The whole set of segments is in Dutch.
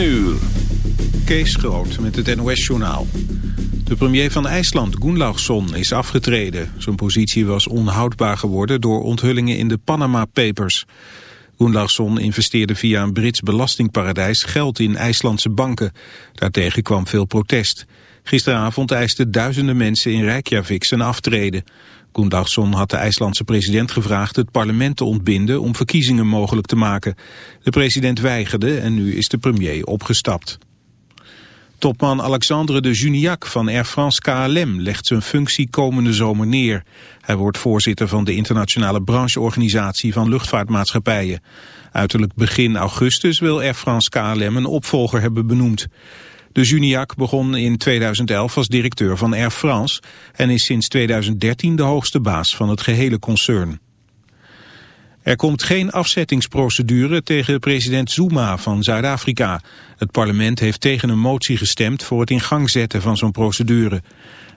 uur. Kees Groot met het NOS-journaal. De premier van IJsland, Gunnlaugsson, is afgetreden. Zijn positie was onhoudbaar geworden door onthullingen in de Panama Papers. Gunnlaugsson investeerde via een Brits belastingparadijs geld in IJslandse banken. Daartegen kwam veel protest. Gisteravond eisten duizenden mensen in Reykjavik zijn aftreden. Gunnarsson had de IJslandse president gevraagd het parlement te ontbinden om verkiezingen mogelijk te maken. De president weigerde en nu is de premier opgestapt. Topman Alexandre de Juniac van Air France KLM legt zijn functie komende zomer neer. Hij wordt voorzitter van de internationale brancheorganisatie van luchtvaartmaatschappijen. Uiterlijk begin augustus wil Air France KLM een opvolger hebben benoemd. De Juniac begon in 2011 als directeur van Air France en is sinds 2013 de hoogste baas van het gehele concern. Er komt geen afzettingsprocedure tegen president Zuma van Zuid-Afrika. Het parlement heeft tegen een motie gestemd voor het in gang zetten van zo'n procedure.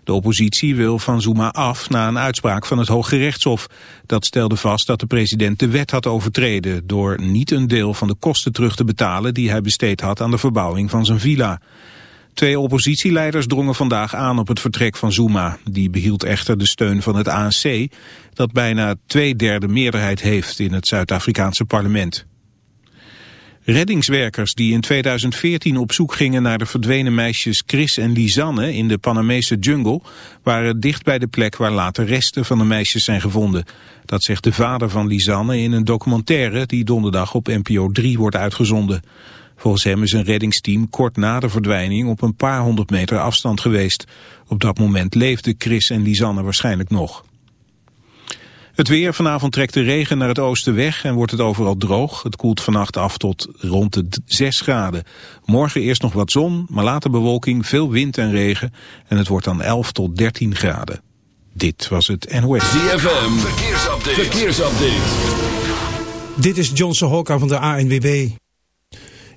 De oppositie wil van Zuma af na een uitspraak van het Hoge Rechtshof. Dat stelde vast dat de president de wet had overtreden... door niet een deel van de kosten terug te betalen... die hij besteed had aan de verbouwing van zijn villa. Twee oppositieleiders drongen vandaag aan op het vertrek van Zuma. Die behield echter de steun van het ANC... dat bijna twee derde meerderheid heeft in het Zuid-Afrikaanse parlement. Reddingswerkers die in 2014 op zoek gingen naar de verdwenen meisjes Chris en Lisanne in de Panamese jungle waren dicht bij de plek waar later resten van de meisjes zijn gevonden. Dat zegt de vader van Lisanne in een documentaire die donderdag op NPO 3 wordt uitgezonden. Volgens hem is een reddingsteam kort na de verdwijning op een paar honderd meter afstand geweest. Op dat moment leefden Chris en Lisanne waarschijnlijk nog. Het weer, vanavond trekt de regen naar het oosten weg en wordt het overal droog. Het koelt vannacht af tot rond de 6 graden. Morgen eerst nog wat zon, maar later bewolking, veel wind en regen. En het wordt dan 11 tot 13 graden. Dit was het NOS. ZFM, verkeersupdate. verkeersupdate. Dit is John Sohoka van de ANWB.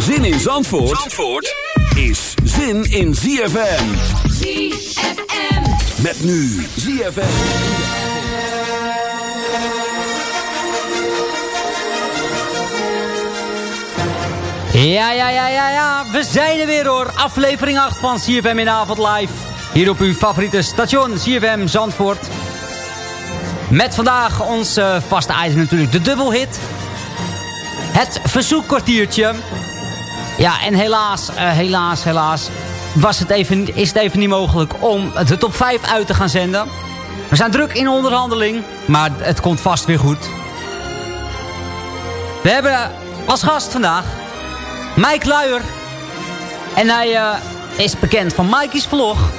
Zin in Zandvoort, Zandvoort is zin in ZFM. ZFM. Met nu ZFM. Ja, ja, ja, ja, ja. We zijn er weer hoor. Aflevering 8 van CFM in de avond live. Hier op uw favoriete station CFM Zandvoort. Met vandaag ons uh, vaste item natuurlijk de dubbelhit. Het verzoekkwartiertje. Ja, en helaas, uh, helaas, helaas was het even, is het even niet mogelijk om de top 5 uit te gaan zenden. We zijn druk in onderhandeling, maar het komt vast weer goed. We hebben als gast vandaag Mike Luijer. En hij eh, is bekend van Mikey's Vlog.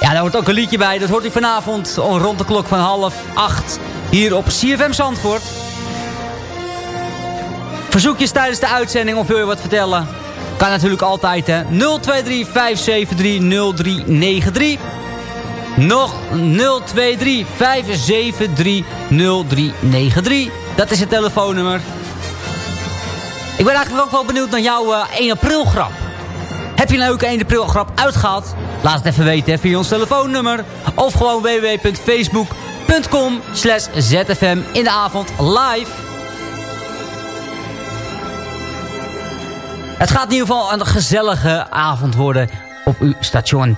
Ja, daar hoort ook een liedje bij. Dat hoort u vanavond rond de klok van half acht. Hier op CFM Zandvoort. Verzoekjes tijdens de uitzending of wil je wat vertellen? Kan natuurlijk altijd hè. 023 573 0393. Nog 023 573 0393. Dat is het telefoonnummer. Ik ben eigenlijk ook wel benieuwd naar jouw uh, 1 april grap. Heb je een leuke 1 april grap uitgehaald? Laat het even weten via ons telefoonnummer. Of gewoon www.facebook.com slash zfm in de avond live. Het gaat in ieder geval een gezellige avond worden op uw station.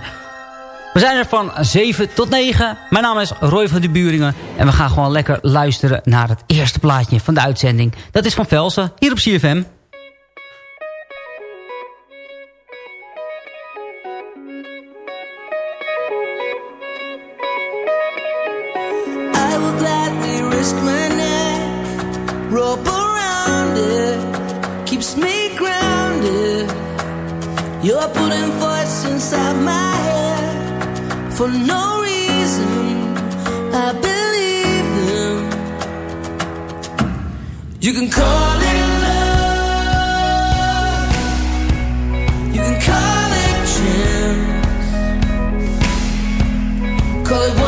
We zijn er van 7 tot 9. Mijn naam is Roy van de Buringen. En we gaan gewoon lekker luisteren naar het eerste plaatje van de uitzending. Dat is van Velsen, hier op CFM. For no reason. I believe them. You can call it love, you can call it chance, call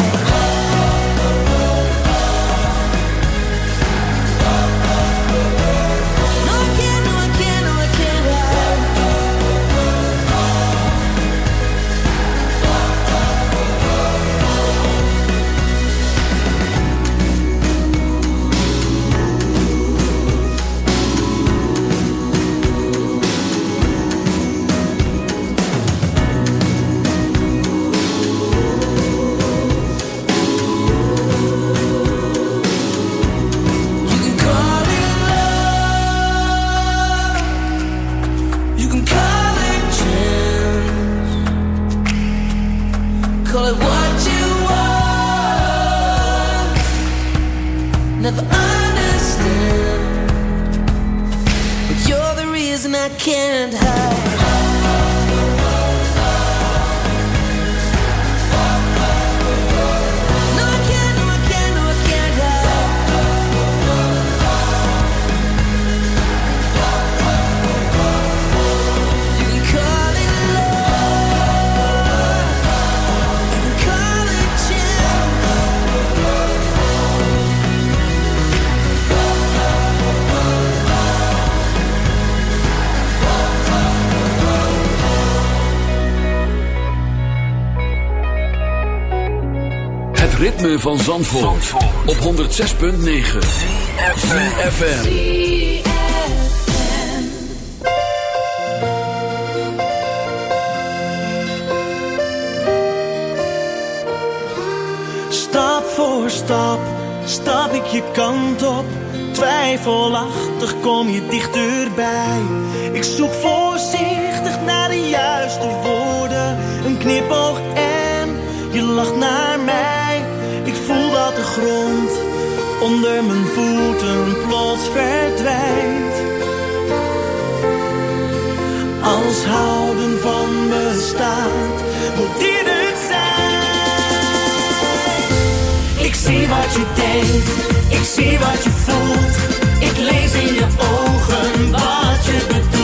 van Zandvoort, op 106.9 FM. Stap voor stap, stap ik je kant op. Twijfelachtig kom je dichterbij. Ik zoek voorzichtig naar de juiste woorden. Een knipoog en je lacht naar grond onder mijn voeten plots verdwijnt. Als houden van bestaat, moet dit het zijn. Ik zie wat je denkt, Ik zie wat je voelt, ik lees in je ogen wat je bedoelt.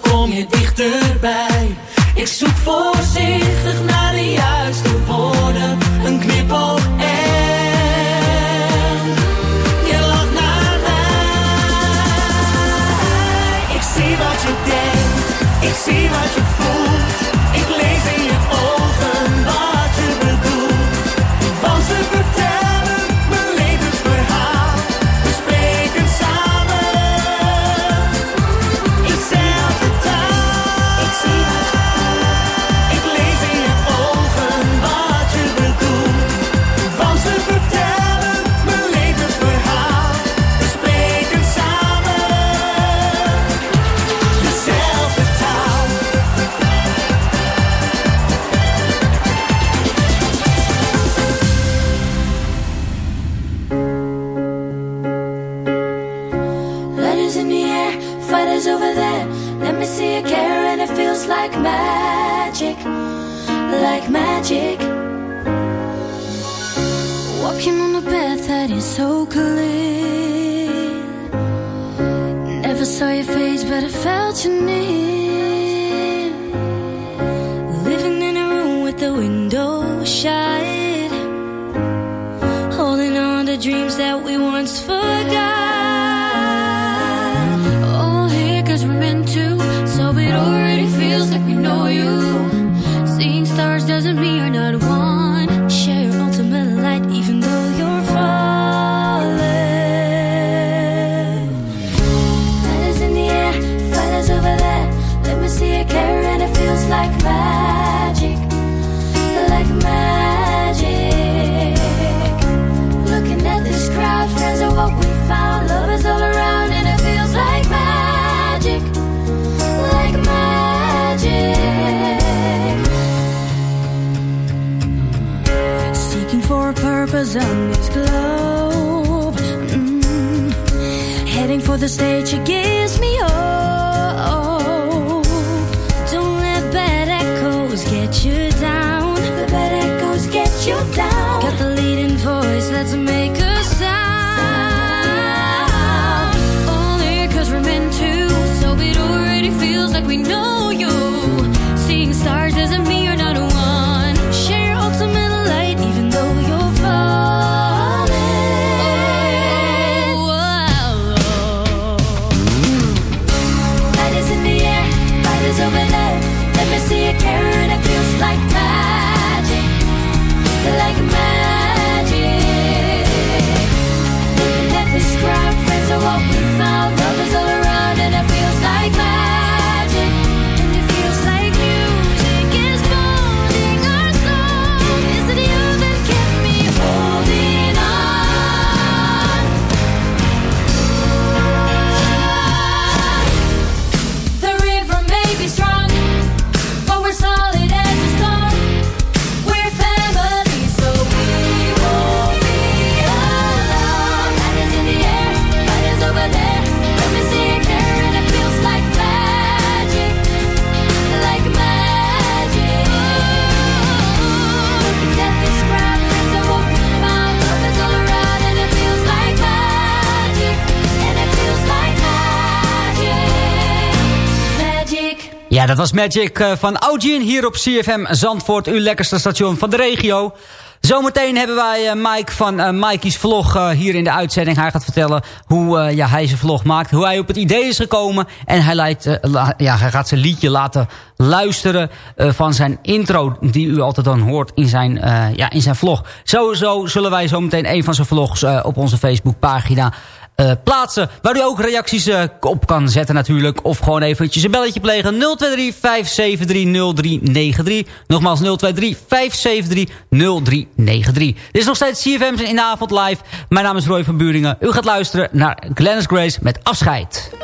Kom je dichterbij. Ik zoek voorzichtig naar de juiste Dat was Magic eh, van Eugene hier op CFM Zandvoort. Uw lekkerste station van de regio. Zometeen hebben wij uh, Mike van uh, Mikey's vlog hier in de uitzending. Hij gaat vertellen hoe ja, hij zijn vlog maakt. Hoe hij op het idee is gekomen. En hij, leidt, ja, hij gaat zijn liedje laten luisteren van zijn intro. Die u altijd dan hoort in zijn, ja, in zijn vlog. Sowieso zullen wij zometeen een van zijn vlogs op onze Facebookpagina uh, plaatsen. Waar u ook reacties uh, op kan zetten natuurlijk. Of gewoon eventjes een belletje plegen. 023 573 0393. Nogmaals 023 573 0393. Dit is nog steeds CFM in de avond live. Mijn naam is Roy van Buringen. U gaat luisteren naar Glennis Grace met Afscheid.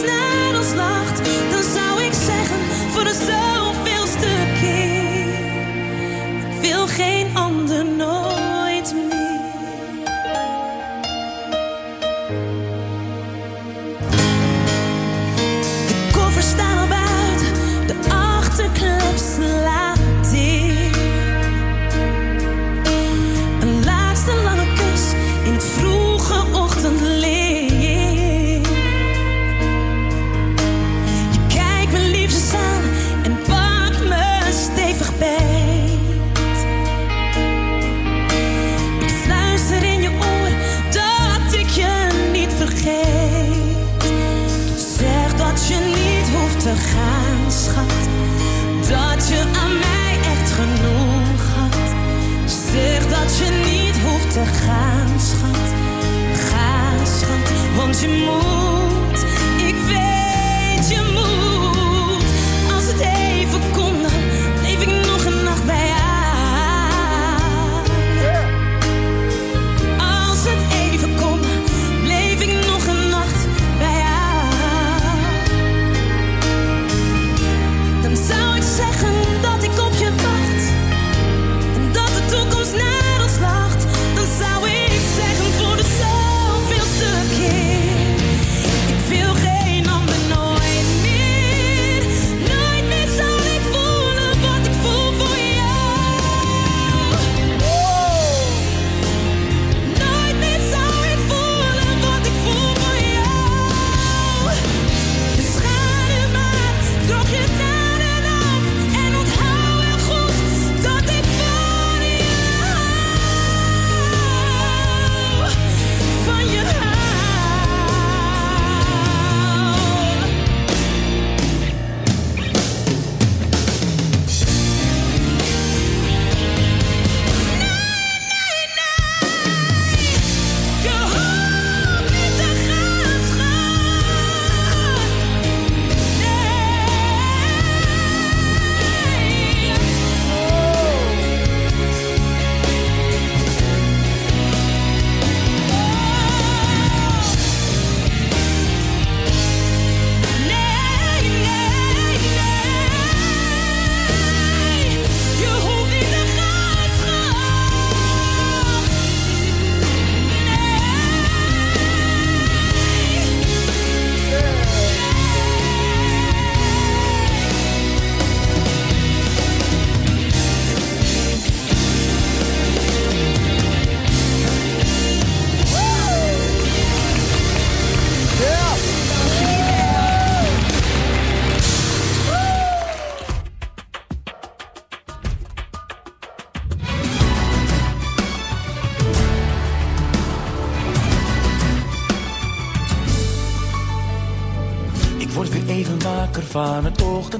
De toekomst naar ons lacht.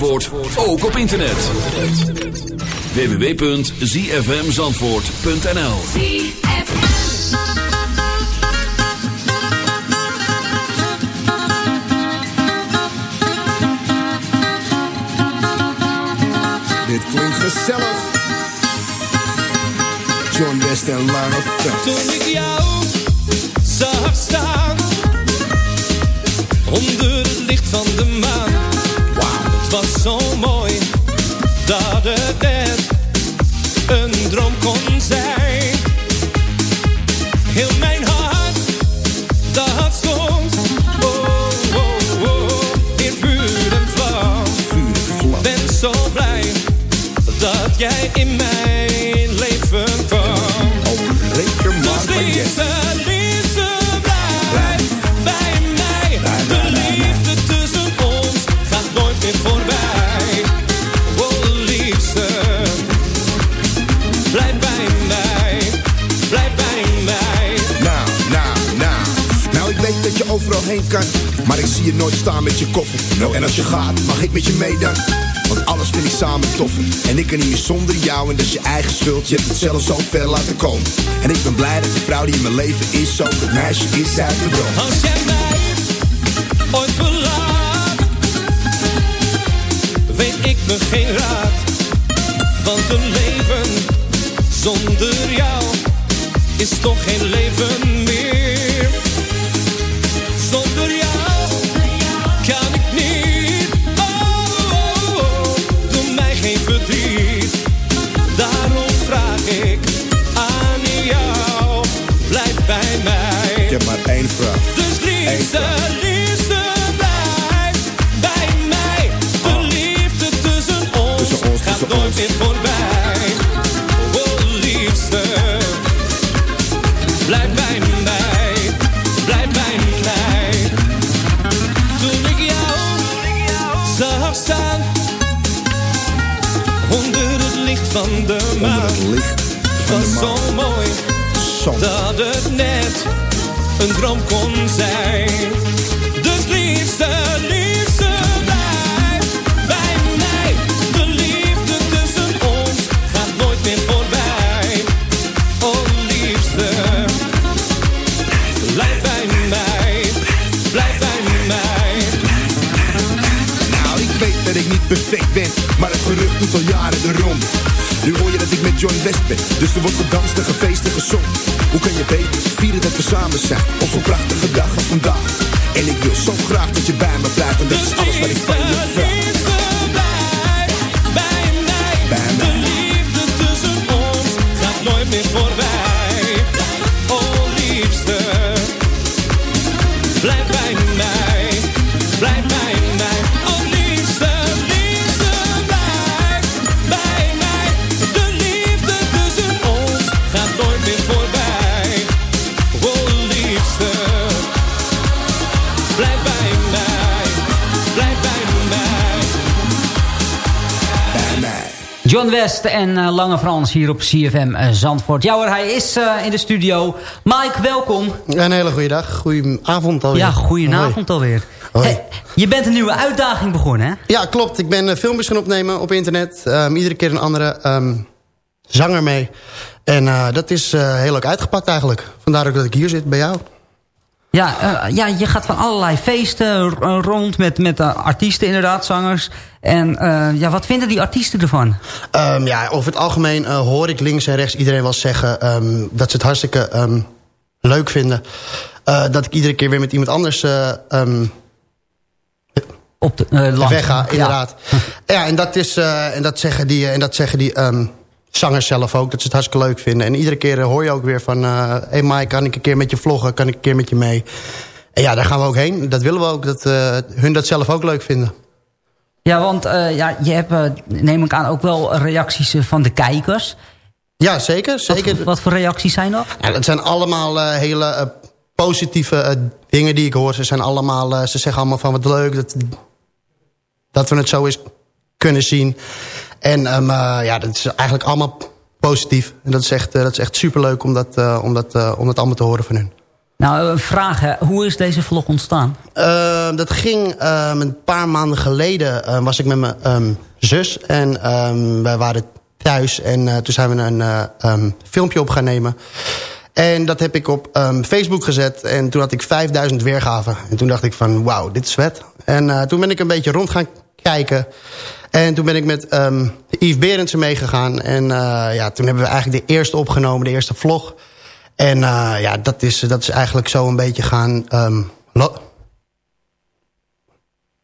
Zandvoort ook op internet. www.zfmzandvoort.nl Dit klinkt gezellig. John West en Lange Frans. Toen ik jou zag staan onder het licht van de maan. Was zo mooi dat het net een droom kon zijn. Heel mijn hart, dat stond oh, oh, oh, in vuur en vlam. Ben zo blij dat jij in mijn leven kwam. Reken maar kan. Maar ik zie je nooit staan met je koffer. Nou, en als je gaat, mag ik met je mee dan? Want alles vind ik samen toffer. En ik kan niet meer zonder jou, en dat je eigen schuld. Je hebt het zelf zo ver laten komen. En ik ben blij dat de vrouw die in mijn leven is, zo het meisje is uit de droom. Als jij mij ooit verlaat, weet ik me geen raad. Want een leven zonder jou is toch geen leven meer. Één vraag. Dus liefste, liefste, blijf bij mij. De liefde tussen ons gaat nooit meer voorbij. Oh, liefste, blijf bij mij. Blijf bij mij. Toen ik jou zag staan, onder het licht van de maan. was zo mooi, dat het net een droom kon zijn. Dus liefste, liefste, blijf bij mij. De liefde tussen ons gaat nooit meer voorbij. Oh liefste, blijf bij mij. Blijf bij mij. Nou, ik weet dat ik niet perfect ben, maar het gerucht doet al jaren de. Nu hoor je dat ik met John West ben, dus er wordt gedanst en gefeest en gezongen. Hoe kan je beter vieren dat we samen zijn, op zo'n prachtige dag als vandaag. En ik wil zo graag dat je bij me blijft, en dat is alles wat ik van je vraag. Bij mij, de liefde tussen ons gaat nooit meer voorbij. Oh liefste, blijf bij mij, John West en eh, Lange Frans hier op CFM uh, Zandvoort. Ja hoor, hij is uh, in de studio. Mike, welkom. Een hele goede dag. Goedenavond alweer. Ja, goedenavond alweer. Hey, je bent een nieuwe uitdaging begonnen, hè? Ja, klopt. Ik ben filmpjes gaan opnemen op internet. Um, iedere keer een andere um, zanger mee. En dat is heel leuk uitgepakt eigenlijk. Vandaar ook dat ik hier zit bij jou. Ja, uh, ja, je gaat van allerlei feesten rond met, met uh, artiesten inderdaad, zangers. En uh, ja, wat vinden die artiesten ervan? Um, ja, over het algemeen hoor ik links en rechts iedereen wel zeggen... Um, dat ze het hartstikke um, leuk vinden. dat ik iedere keer weer met iemand anders... Op de, wegga, inderdaad. Ja. ja, en dat, is, en dat zeggen die... En dat zeggen die zangers zelf ook, dat ze het hartstikke leuk vinden. En iedere keer hoor je ook weer van... Hé uh, hey Mike, kan ik een keer met je vloggen? Kan ik een keer met je mee? En ja, daar gaan we ook heen. Dat willen we ook, dat uh, hun dat zelf ook leuk vinden. Ja, want uh, ja, je hebt, neem ik aan, ook wel reacties van de kijkers. Ja, zeker. zeker. Wat, wat voor reacties zijn dat? Ja, dat zijn allemaal hele positieve dingen die ik hoor. Ze, zijn allemaal, ze zeggen allemaal van wat leuk dat, dat we het zo eens kunnen zien. En um, uh, ja, dat is eigenlijk allemaal positief. En dat is echt, uh, dat is echt superleuk om dat, uh, om, dat, om dat allemaal te horen van hun. Nou, vraag, hoe is deze vlog ontstaan? Ehm, dat ging um, een paar maanden geleden, was ik met mijn um, zus. En wij waren thuis en toen zijn we een filmpje op gaan nemen. En dat heb ik op Facebook gezet. En toen had ik 5000 weergaven. En toen dacht ik van, wauw, dit is vet. En toen ben ik een beetje rond gaan kijken. En toen ben ik met um, Yves Berendsen meegegaan. En uh, ja, toen hebben we eigenlijk de eerste opgenomen, de eerste vlog. En uh, ja, dat is, dat is eigenlijk zo een beetje gaan um, lo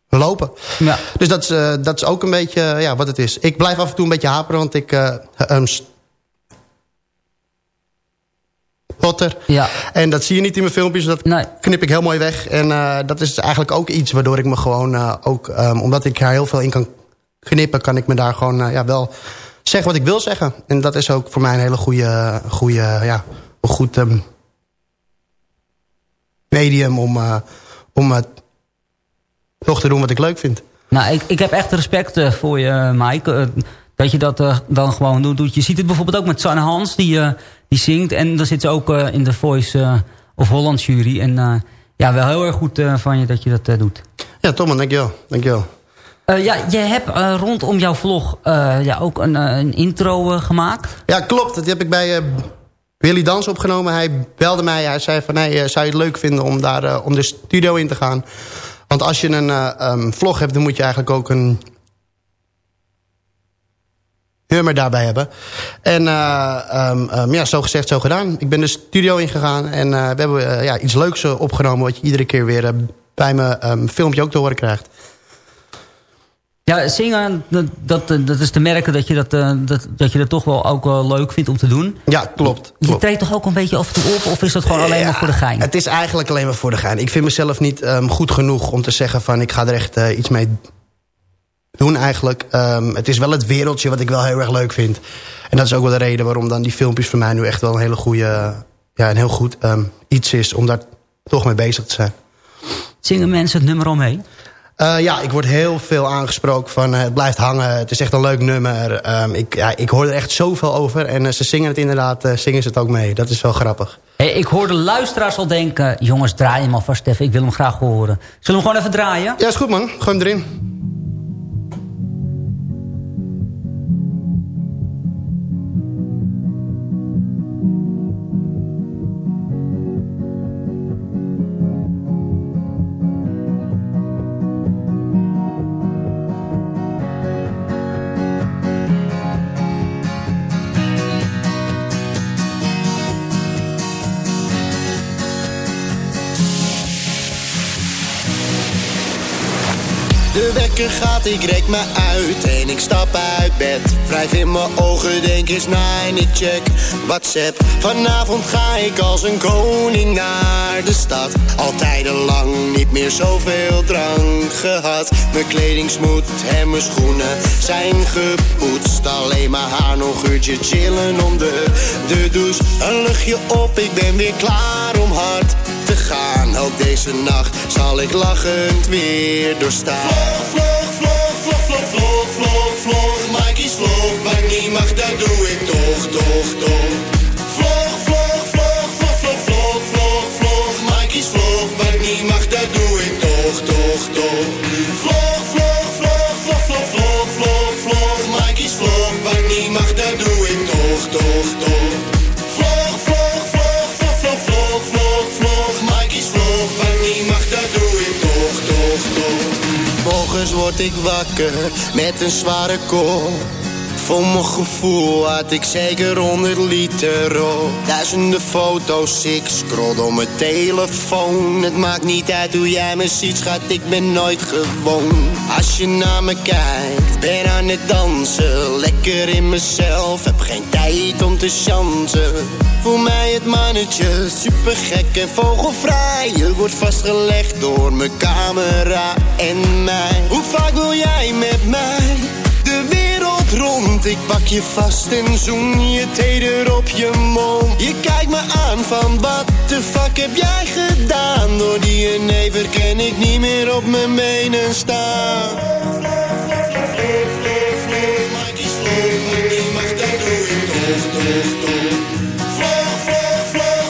lopen. Ja. Dus dat is, uh, dat is ook een beetje ja, wat het is. Ik blijf af en toe een beetje haperen, want ik... Um, Potter. Ja. En dat zie je niet in mijn filmpjes. Dat nee. knip ik heel mooi weg. En uh, dat is eigenlijk ook iets waardoor ik me gewoon uh, ook... Um, omdat ik daar heel veel in kan knippen... kan ik me daar gewoon uh, ja, wel zeggen wat ik wil zeggen. En dat is ook voor mij een hele goede... goede ja, een goed um, medium om, om toch te doen wat ik leuk vind. Nou, ik, ik heb echt respect voor je, Mike dat je dat uh, dan gewoon doet. Je ziet het bijvoorbeeld ook met Sanne Hans, die, uh, die zingt. En dan zit ze ook uh, in de Voice of Holland jury. En ja, wel heel erg goed van je dat je dat doet. Ja, Tom, dankjewel. dankjewel. ja, je hebt rondom jouw vlog ja, ook een, een intro gemaakt. Ja, klopt. Dat heb ik bij Willy Dans opgenomen. Hij belde mij. Hij zei van, hey, zou je het leuk vinden om, daar, om de studio in te gaan? Want als je een um, vlog hebt, dan moet je eigenlijk ook een nummer daarbij hebben. En uh, um, um, ja, zo gezegd, zo gedaan. Ik ben de studio ingegaan en uh, we hebben uh, ja, iets leuks opgenomen... wat je iedere keer weer bij mijn um, filmpje ook te horen krijgt. Ja, zingen, dat, dat, dat is te merken dat je dat, dat, dat je dat toch wel ook wel leuk vindt om te doen. Ja, klopt. Je klopt. treedt toch ook een beetje af en toe op? Of is dat gewoon alleen ja, maar voor de gein? Het is eigenlijk alleen maar voor de gein. Ik vind mezelf niet um, goed genoeg om te zeggen van... ik ga er echt uh, iets mee doen eigenlijk. Um, het is wel het wereldje wat ik wel heel erg leuk vind. En dat is ook wel de reden waarom dan die filmpjes voor mij nu echt wel een hele goede... Ja, een heel goed um, iets is om daar toch mee bezig te zijn. Zingen mensen het nummer omheen? Uh, ja, ik word heel veel aangesproken van uh, het blijft hangen. Het is echt een leuk nummer. Um, ik, ja, ik hoor er echt zoveel over. En uh, ze zingen het inderdaad, zingen ze het ook mee. Dat is wel grappig. Hey, ik hoor de luisteraars al denken... jongens, draai hem alvast even. Ik wil hem graag horen. Zullen we hem gewoon even draaien? Ja, is goed man. Gooi hem erin. De wekker gaat, ik rek me uit en ik stap uit bed. Wrijf in mijn ogen, denk eens na en ik check WhatsApp. Vanavond ga ik als een koning naar de stad. Altijd lang niet meer zoveel drank gehad. Mijn kledingsmoed en mijn schoenen zijn gepoetst. Alleen maar haar nog uurtje chillen onder de douche. Een luchtje op, ik ben weer klaar om hard te gaan. Ook deze nacht zal ik lachend weer doorstaan. Vlog, vlog, vlog, vlog, vlog, vlog, vlog, vlog. Mikey's vlog, maar niet mag, dat doe ik toch, toch, toch. word ik wakker met een zware kop. Voor mijn gevoel had ik zeker 100 liter op. Duizenden foto's, ik scroll door mijn telefoon. Het maakt niet uit hoe jij me ziet, schat, ik ben nooit gewoon. Als je naar me kijkt, ben aan het dansen. Lekker in mezelf, heb geen tijd om te chansen. Voel mij het mannetje, supergek en vogelvrij. Je wordt vastgelegd door mijn camera en mij. Hoe vaak wil jij met mij? rond, ik pak je vast en zoen je teder op je mond. Je kijkt me aan van wat de fuck heb jij gedaan? Door die never ken ik niet meer op mijn benen staan. Vlog, vlog,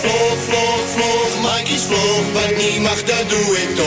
vlog, vlog, vlog, Mike is vlog, wat niet mag, dat doe ik toch.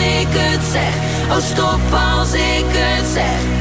ik het zeg. Oh, stop als ik het zeg.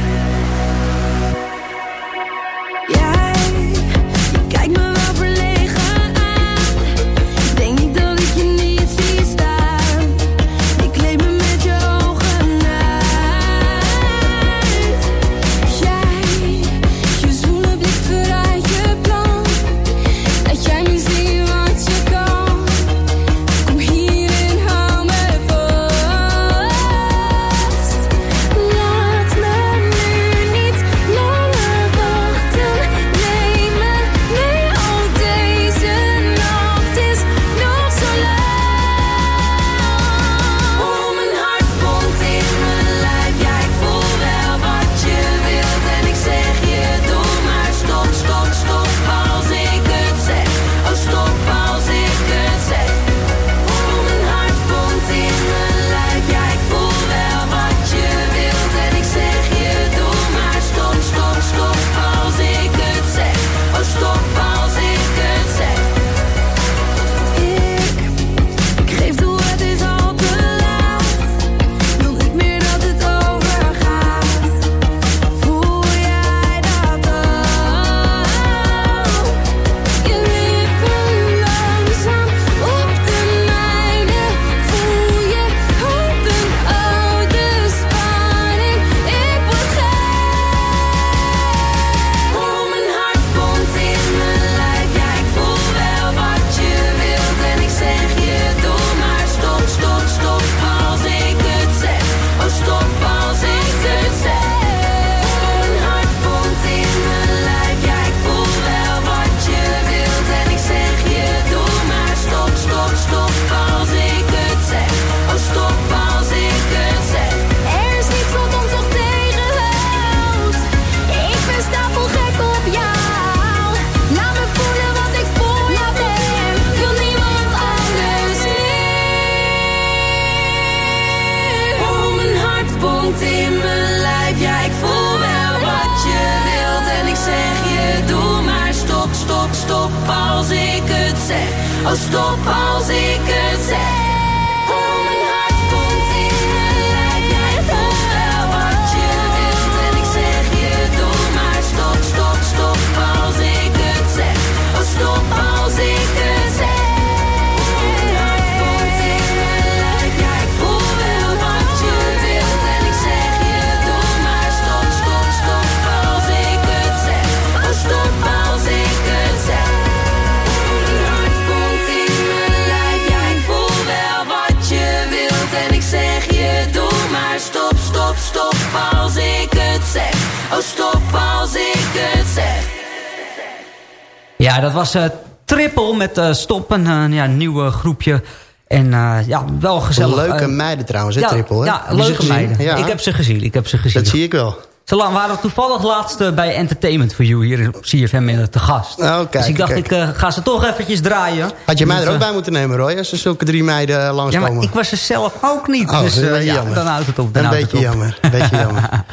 Ja, dat was eh Triple met eh Stop, een eh, ja, nieuw eh, groepje. En eh, ja, wel gezellig. Leuke eh, meiden trouwens, hè, ja, Triple, hè? Ja, Heb leuke meiden. Ja. Ik heb ze gezien, ik heb ze gezien. Dat zie ik wel. Ze waren toevallig laatst eh, bij Entertainment for You hier op CFM eh, te gast. Oh, kijk, dus ik dacht, kijk. ik eh, ga ze toch eventjes draaien. Had je mij Dus, er ook eh, bij moeten nemen, Roy? Als er zulke drie meiden eh, Ja, langskomen. maar ik was er zelf ook niet. Oh, dus eh, een beetje ja, dan houdt het op. Dan Een beetje het op. jammer. Een beetje jammer.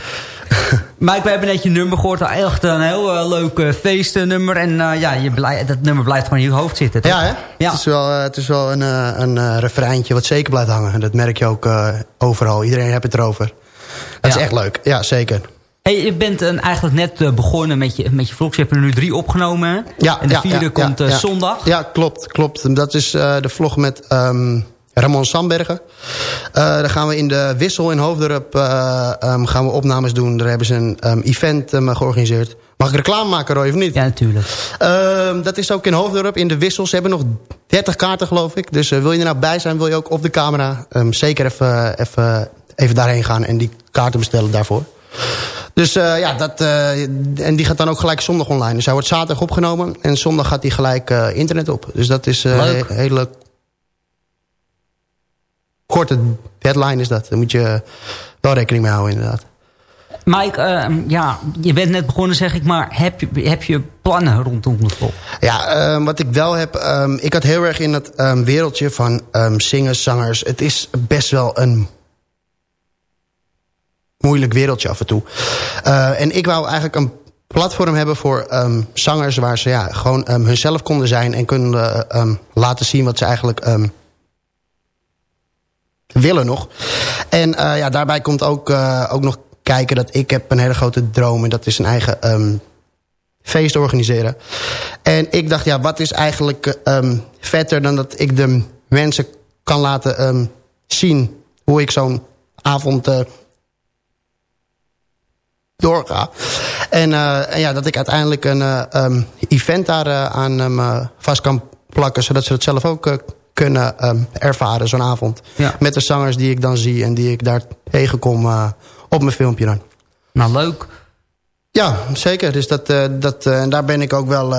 Mike, we hebben net je nummer gehoord. Echt een heel eh, leuk eh, feestnummer. En eh, ja, je blij, dat nummer blijft gewoon in je hoofd zitten. toch? Ja, hè? Ja. Het is wel, het is wel een, een refreintje wat zeker blijft hangen. Dat merk je ook overal. Iedereen heeft het erover. Dat Ja. is echt leuk. Ja, zeker. Hey, je bent eigenlijk net begonnen met je, met je vlogs. Je hebt er nu drie opgenomen. Ja, en de ja, vierde komt zondag. Ja, klopt. klopt. Dat is de vlog met ehm, Ramon Sambergen. Eh dan gaan we in de Wissel in Hoofddorp eh, ehm, gaan we opnames doen. Daar hebben ze een ehm, event ehm, georganiseerd. Mag ik reclame maken, Roy, of niet? Ja, natuurlijk. Ehm, dat is ook in Hoofddorp, in de Wissel. Ze hebben nog 30 kaarten, geloof ik. Dus wil je er nou bij zijn, wil je ook op de camera... zeker even, even, even daarheen gaan en die kaarten bestellen daarvoor. Dus ja, dat, en die gaat dan ook gelijk zondag online. Dus hij wordt zaterdag opgenomen en zondag gaat hij gelijk internet op. Dus dat is Leuk. een hele korte deadline is dat. Daar moet je wel rekening mee houden inderdaad. Mike, eh, ja, je bent net begonnen zeg ik. Maar heb je, heb je plannen rondom de vlog? Ja, ehm, wat ik wel heb... ehm, ik had heel erg in het ehm, wereldje van zingers, zangers. Het is best wel een moeilijk wereldje af en toe. Eh, en ik wou eigenlijk een platform hebben voor zangers... waar ze ja, gewoon hunzelf konden zijn... en kunnen laten zien wat ze eigenlijk willen nog. En eh, ja, daarbij komt ook, eh, ook nog kijken dat ik heb een hele grote droom... en dat is een eigen ehm, feest organiseren. En ik dacht, ja, wat is eigenlijk ehm, vetter dan dat ik de mensen kan laten ehm, zien... hoe ik zo'n avond eh, doorga. En, en ja, dat ik uiteindelijk een event daar aan vast kan plakken... zodat ze het zelf ook kunnen ehm, ervaren, zo'n avond. Ja. Met de zangers die ik dan zie en die ik daar tegenkom eh, op mijn filmpje dan. Nou, leuk. Ja, zeker. Dus dat, eh, dat, eh, en daar ben ik ook wel,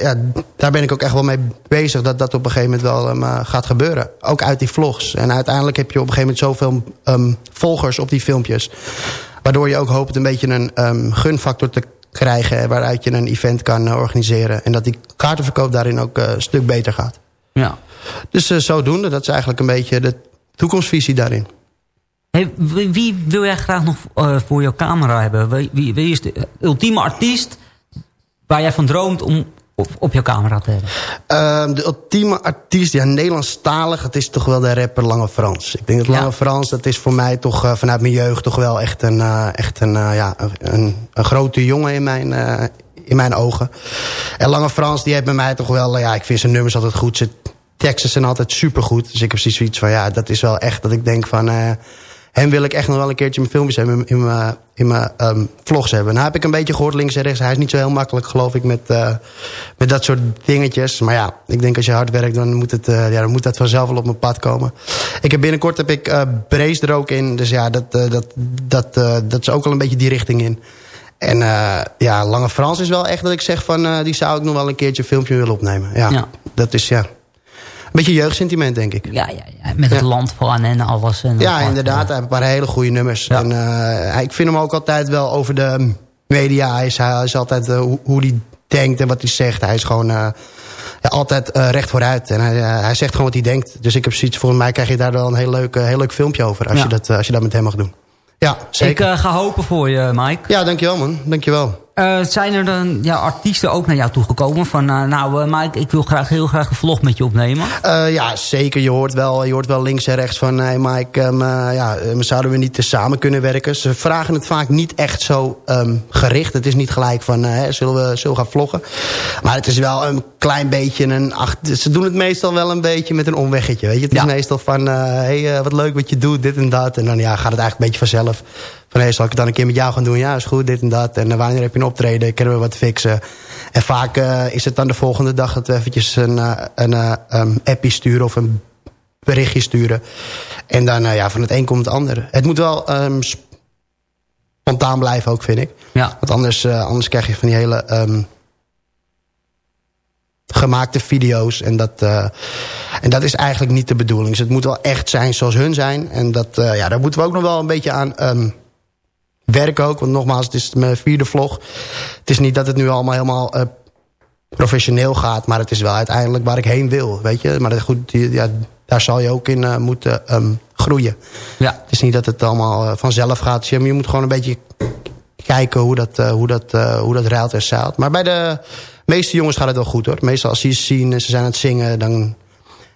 ja, daar ben ik ook echt wel mee bezig dat dat op een gegeven moment wel ehm, eh, gaat gebeuren. Ook uit die vlogs. En uiteindelijk heb je op een gegeven moment zoveel ehm, volgers op die filmpjes. Waardoor je ook hoopt een beetje een gunfactor te krijgen. Waaruit je een event kan organiseren. En dat die kaartenverkoop daarin ook een stuk beter gaat. Ja. Dus eh, zodoende, dat is eigenlijk een beetje de toekomstvisie daarin. Hey, wie, wil jij graag nog eh, voor jouw camera hebben? Wie, wie, is de ultieme artiest waar jij van droomt om op, op jouw camera te hebben? Ehm, de ultieme artiest, ja, Nederlandstalig, het is toch wel de rapper Lange Frans. Ik denk dat Lange Frans, dat is voor mij toch eh, vanuit mijn jeugd toch wel echt een, echt een, ja, een, een grote jongen in mijn, in mijn ogen. En Lange Frans, die heeft bij mij toch wel, ja, ik vind zijn nummers altijd goed. Zijn teksten zijn altijd supergoed. Dus ik heb zoiets van, ja, dat is wel echt dat ik denk van... eh, hem wil ik echt nog wel een keertje mijn filmpjes hebben, in mijn, in mijn ehm, vlogs hebben. Nou heb ik een beetje gehoord links en rechts. Hij is niet zo heel makkelijk, geloof ik, met, eh, met dat soort dingetjes. Maar ja, ik denk als je hard werkt, dan moet, het, eh, ja, dan moet dat vanzelf wel op mijn pad komen. Ik heb binnenkort heb ik eh Brace er ook in. Dus ja, dat, dat, dat, dat is ook al een beetje die richting in. En ja, Lange Frans is wel echt dat ik zeg van... die zou ik nog wel een keertje een filmpje willen opnemen. Ja, Ja. dat is ja... Een beetje jeugdsentiment, denk ik. Ja, ja, ja met het land van en alles. En Ja, inderdaad. Hij heeft een paar hele goede nummers. En, eh, ik vind hem ook altijd wel over de media. Hij is, hij is altijd eh, hoe, hij denkt en wat hij zegt. Hij is gewoon eh, ja, altijd recht vooruit. En hij, hij zegt gewoon wat hij denkt. Dus ik heb zoiets, volgens mij krijg je daar wel een heel leuk, heel leuk filmpje over. Als, Ja. je dat, als je dat met hem mag doen. Ja, zeker. Ik ga hopen voor je, Mike. Ja, dankjewel man. Dankjewel. Eh, zijn er dan ja, artiesten ook naar jou toegekomen? Van, eh, nou eh, Mike, ik wil graag, heel graag een vlog met je opnemen. Ja, zeker. Je hoort, wel, je hoort wel links en rechts van... Hey Mike, ehm, eh, ja, zouden we niet samen kunnen werken? Ze vragen het vaak niet echt zo ehm, gericht. Het is niet gelijk van, hè, zullen, we, zullen we gaan vloggen? Maar het is wel een klein beetje een... Ach, ze doen het meestal wel een beetje met een omweggetje. Weet je? Het is meestal van, hey, wat leuk wat je doet, dit en dat. En dan ja, gaat het eigenlijk een beetje vanzelf. Van, hey, zal ik het dan een keer met jou gaan doen? Ja, is goed, dit en dat. En eh, wanneer heb je een optreden? Kunnen we wat fixen? En vaak eh, is het dan de volgende dag dat we eventjes een, eh, een um, appie sturen of een berichtje sturen. En dan, ja, van het een komt het ander. Het moet wel ehm, spontaan blijven ook, vind ik. Ja. Want anders, anders krijg je van die hele ehm, gemaakte video's. En dat, en dat is eigenlijk niet de bedoeling. Dus het moet wel echt zijn zoals hun zijn. En dat, ja, daar moeten we ook nog wel een beetje aan ehm, werken ook. Want nogmaals, het is mijn vierde vlog. Het is niet dat het nu allemaal helemaal eh, professioneel gaat. Maar het is wel uiteindelijk waar ik heen wil. Weet je? Maar dat, goed, ja, daar zal je ook in eh, moeten ehm, groeien. Ja. Het is niet dat het allemaal eh, vanzelf gaat. Je, je moet gewoon een beetje kijken hoe dat, hoe dat, hoe dat ruilt en zeilt. Maar bij de meeste jongens gaat het wel goed hoor. Meestal als ze zien en ze zijn aan het zingen... dan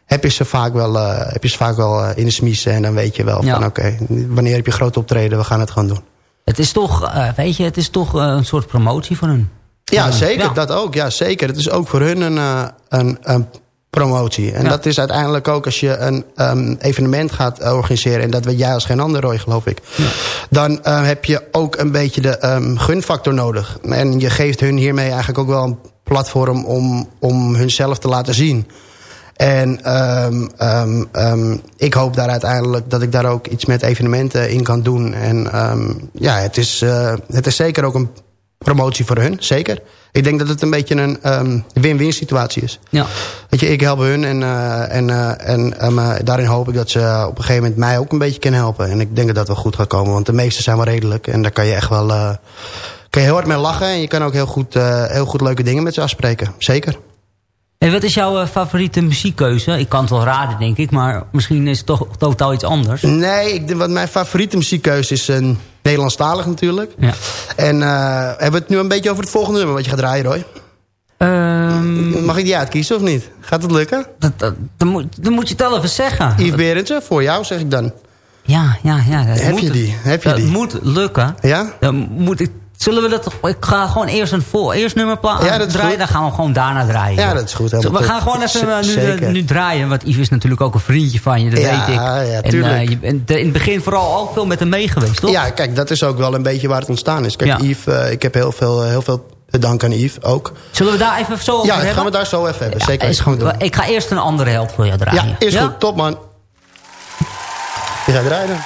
heb je ze vaak wel, heb je ze vaak wel in de smiezen. En dan weet je wel Ja. van oké, wanneer heb je groot optreden? We gaan het gewoon doen. Het is toch, eh, weet je, het is toch eh, een soort promotie voor hun. Ja, zeker. ja. Dat ook. Ja, zeker. Het is ook voor hun een, eh, een, een promotie. En Ja. dat is uiteindelijk ook als je een ehm, evenement gaat organiseren... en dat weet jij als geen ander, Roy, geloof ik... dan heb je ook een beetje de ehm, gunfactor nodig. En je geeft hun hiermee eigenlijk ook wel een platform... om, om hunzelf te laten zien. En ehm, ehm, ehm, ik hoop daar uiteindelijk dat ik daar ook iets met evenementen in kan doen. En ja, het is, eh, het is zeker ook een promotie voor hun, zeker. Ik denk dat het een beetje een win-win situatie is. Ja. Weet je, ik help hun en, eh, en, eh, en daarin hoop ik dat ze op een gegeven moment mij ook een beetje kunnen helpen. En ik denk dat dat wel goed gaat komen, want de meeste zijn wel redelijk. En daar kan je echt wel kan je heel hard mee lachen. En je kan ook heel goed, heel goed leuke dingen met ze afspreken. Zeker. En wat is jouw eh, favoriete muziekkeuze? Ik kan het wel raden, denk ik, maar misschien is het toch totaal iets anders. Nee, ik, wat mijn favoriete muziekkeuze is een Nederlandstalig natuurlijk. Ja. En eh, hebben we het nu een beetje over het volgende nummer wat je gaat draaien, Roy? Ehm, Mag ik die uitkiezen of niet? Gaat het lukken? Dat, dat, dan, moet, dan moet je het wel even zeggen. Yves Berendsen, voor jou zeg ik dan. Ja, ja, ja. dat Heb moet- je die? Heb je dat die? moet lukken. Ja? Dan moet ik, zullen we dat... Ik ga gewoon eerst een vol, eerst nummer Ja, dat draaien. goed. Dan gaan we gewoon daarna draaien. Ja, dat is goed, we gaan gewoon even eh, nu, nu draaien. Want Yves is natuurlijk ook een vriendje van je, dat Ja, weet ik. ja, en, eh, tuurlijk. je bent in het begin vooral ook veel met hem mee geweest, toch? Ja, kijk, dat is ook wel een beetje waar het ontstaan is. Kijk, Ja. Yves, eh, ik heb heel veel, heel veel te danken aan Yves ook. Zullen we daar even zo over Ja, hebben? gaan we daar zo even hebben. Ja, Zeker, is goed. Ik ga eerst een andere held voor jou draaien. Ja, is goed. Top, man. Je gaat rijden.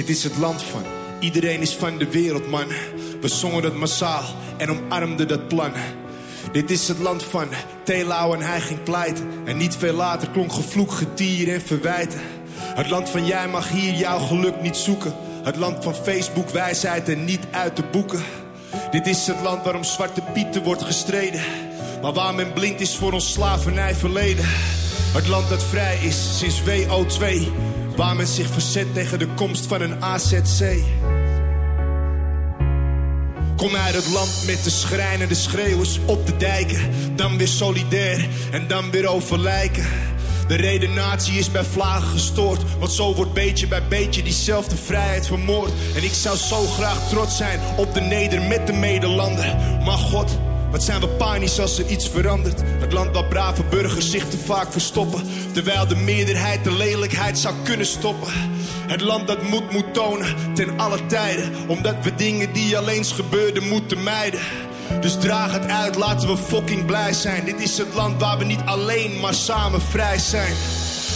Dit is het land van iedereen is van de wereld, man. We zongen het massaal en omarmden dat plan. Dit is het land van Telau en hij ging pleiten. En niet veel later klonk gevloek, getier en verwijten. Het land van jij mag hier jouw geluk niet zoeken. Het land van Facebook, wijsheid en niet uit te boeken. Dit is het land waarom Zwarte Pieten wordt gestreden. Maar waar men blind is voor ons slavernij verleden. Het land dat vrij is sinds WO2. Waar men zich verzet tegen de komst van een AZC. Kom uit het land met de schrijnende schreeuwers op de dijken. Dan weer solidair en dan weer over lijken. De redenatie is bij vlagen gestoord. Want zo wordt beetje bij beetje diezelfde vrijheid vermoord. En ik zou zo graag trots zijn op de neder met de medelander. Maar God, wat zijn we panisch als er iets verandert? Het land waar brave burgers zich te vaak verstoppen. Terwijl de meerderheid de lelijkheid zou kunnen stoppen. Het land dat moed moet tonen ten alle tijden. Omdat we dingen die al eens gebeurden moeten mijden. Dus draag het uit, laten we fucking blij zijn. Dit is het land waar we niet alleen, maar samen vrij zijn.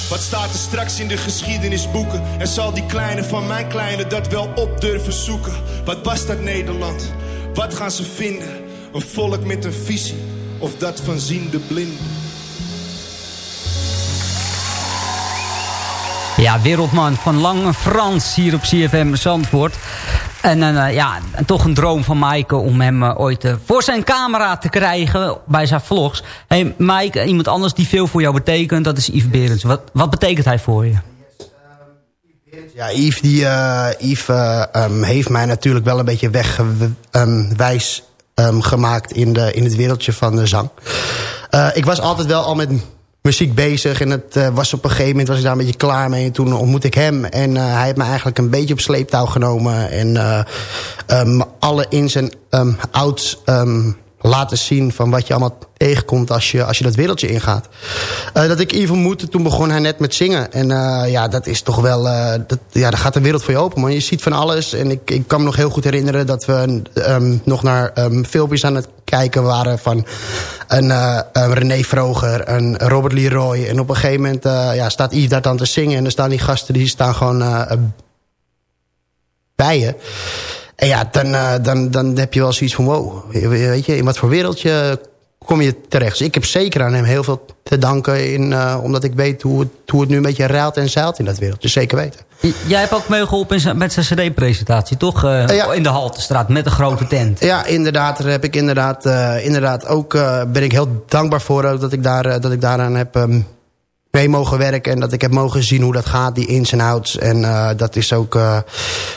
Wat staat er straks in de geschiedenisboeken? En zal die kleine van mijn kleine dat wel op durven zoeken? Wat was dat Nederland? Wat gaan ze vinden? Een volk met een visie of dat van ziende blinden? Ja, wereldman van Lange Frans hier op CFM Zandvoort. En eh, ja, toch een droom van Maaike om hem eh, ooit eh, voor zijn camera te krijgen bij zijn vlogs. Hey Maaike, iemand anders die veel voor jou betekent, dat is Yves Berends. Wat, wat betekent hij voor je? Ja, Yves, die, eh, Yves eh, ehm, heeft mij natuurlijk wel een beetje wegwijs ehm, gemaakt in, de, in het wereldje van de zang. Eh, ik was altijd wel al met muziek bezig en het eh, was op een gegeven moment was ik daar een beetje klaar mee. En toen ontmoette ik hem en eh, hij heeft me eigenlijk een beetje op sleeptouw genomen. En eh, ehm, alle ehm, outs ehm, laten zien van wat je allemaal tegenkomt als je, als je dat wereldje ingaat. Eh, dat ik Yves ontmoette, toen begon hij net met zingen. En eh, ja, dat is toch wel, eh, dat, ja, daar gaat de wereld voor je open. Man. Je ziet van alles. En ik, ik kan me nog heel goed herinneren dat we ehm, nog naar um, filmpjes aan het kijken waren van een uh, René Vroger, een Robert Leroy. En op een gegeven moment uh, ja, staat Yves daar dan te zingen. En dan staan die gasten die staan gewoon uh, bij je. En ja, dan, uh, dan, dan heb je wel zoiets van... wow, weet je, in wat voor wereldje kom je terecht. Dus ik heb zeker aan hem heel veel te danken... In, uh, omdat ik weet hoe het, hoe het nu een beetje ruilt en zeilt in dat wereld. Dus zeker weten. Jij hebt ook meegeholpen met zijn cd-presentatie, toch? Uh, ja. In de Haltestraat, met een grote tent. Ja, inderdaad. Daar heb ik inderdaad, uh, inderdaad ook... Ben ik heel dankbaar voor dat, ik daar, dat ik daaraan heb... Mee mogen werken en dat ik heb mogen zien hoe dat gaat, die ins en outs. En uh, dat is ook, uh,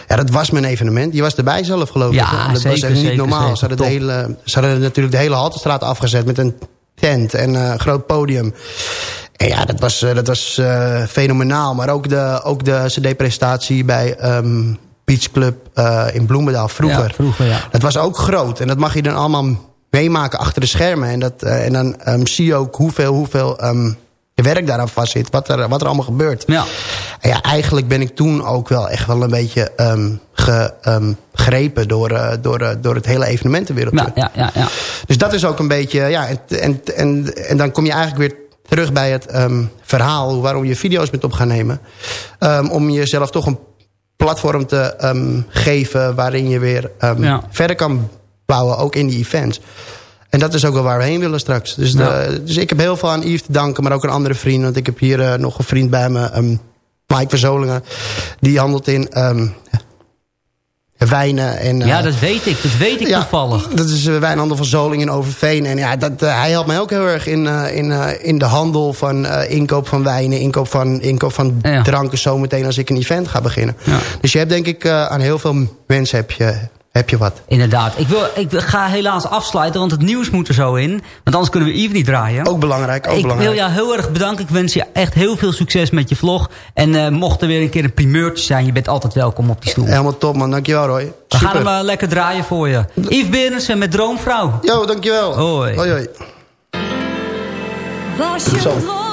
ja, dat was mijn evenement. Je was erbij zelf, geloof ik. Ja, dat zeker, was echt niet zeker, normaal. Zeker, ze, hadden de hele, ze hadden natuurlijk de hele Haltestraat afgezet met een tent en uh, een groot podium. En ja, dat was, dat was fenomenaal. Maar ook de, ook de cd-presentatie bij um, Beach Club in Bloemendaal vroeger. Ja, vroeger ja. Dat was ook groot. En dat mag je dan allemaal meemaken achter de schermen. En, dat, en dan um, zie je ook hoeveel, hoeveel um, je werk daaraan vast zit. Wat er, wat er allemaal gebeurt. Ja. En ja, eigenlijk ben ik toen ook wel echt wel een beetje um, ge, um, door, uh, door, uh, door het hele evenementenwereldje. Ja, ja, ja, ja. Dus dat is ook een beetje... Ja, en, en, en, en dan kom je eigenlijk weer terug bij het um, verhaal... waarom je video's bent op gaan nemen. Om jezelf toch een platform te geven... waarin je weer ja. verder kan bouwen, ook in die events. En dat is ook wel waar we heen willen straks. Dus, ja. de, dus ik heb heel veel aan Yves te danken, maar ook aan andere vrienden. Want ik heb hier uh, nog een vriend bij me, um, Mike Verzolingen. Die handelt in um, wijnen. En, uh, ja, dat weet ik. Dat weet ik ja, toevallig. Dat is uh, wijnhandel van Zoling in Overveen. En ja, dat, uh, hij helpt mij ook heel erg in, in, in de handel van inkoop van wijnen. Inkoop van, inkoop van ja. dranken zometeen als ik een event ga beginnen. Ja. Dus je hebt denk ik aan heel veel mensen heb je, heb je wat. Inderdaad. Ik, wil, ik ga helaas afsluiten, want het nieuws moet er zo in. Want anders kunnen we Yves niet draaien. Ook belangrijk, ook ik belangrijk. wil jou heel erg bedanken. Ik wens je echt heel veel succes met je vlog. En uh, mocht er weer een keer een primeurtje zijn, je bent altijd welkom op die stoel. Helemaal top man, dankjewel Roy. We Super. gaan hem uh, lekker draaien voor je. Yves Berensen met Droomvrouw. Jo, dankjewel. Hoi. Hoi, hoi. Was je droom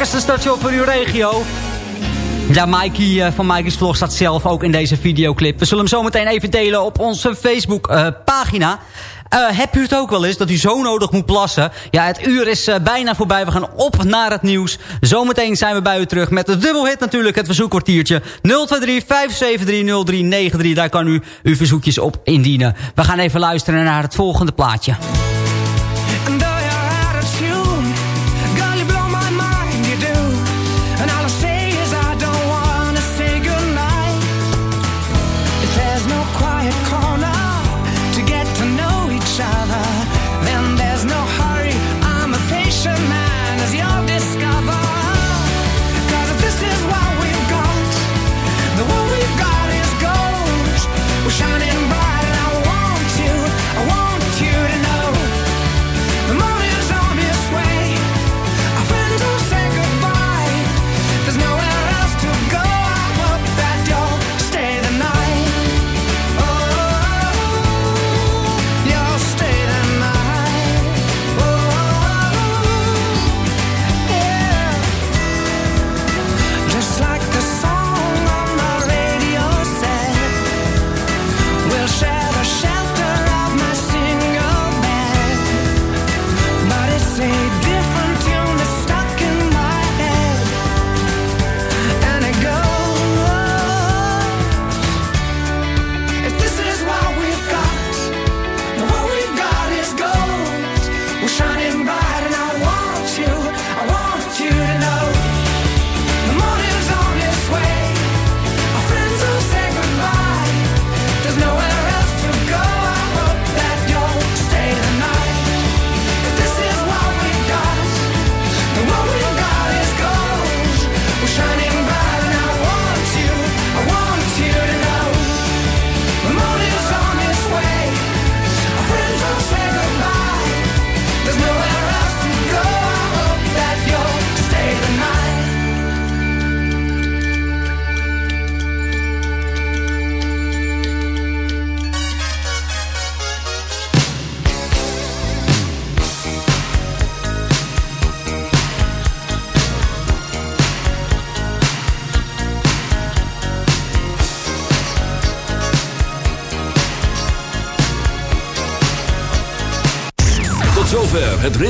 lekkerste station voor uw regio. Ja, Mikey eh, van Mikey's Vlog staat zelf ook in deze videoclip. We zullen hem zo meteen even delen op onze Facebook-pagina. Eh, eh, heb u het ook wel eens dat u zo nodig moet plassen? Ja, het uur is bijna voorbij. We gaan op naar het nieuws. Zometeen zijn we bij u terug met de dubbelhit natuurlijk. Het verzoekkwartiertje 023-573-0393. Daar kan u uw verzoekjes op indienen. We gaan even luisteren naar het volgende plaatje.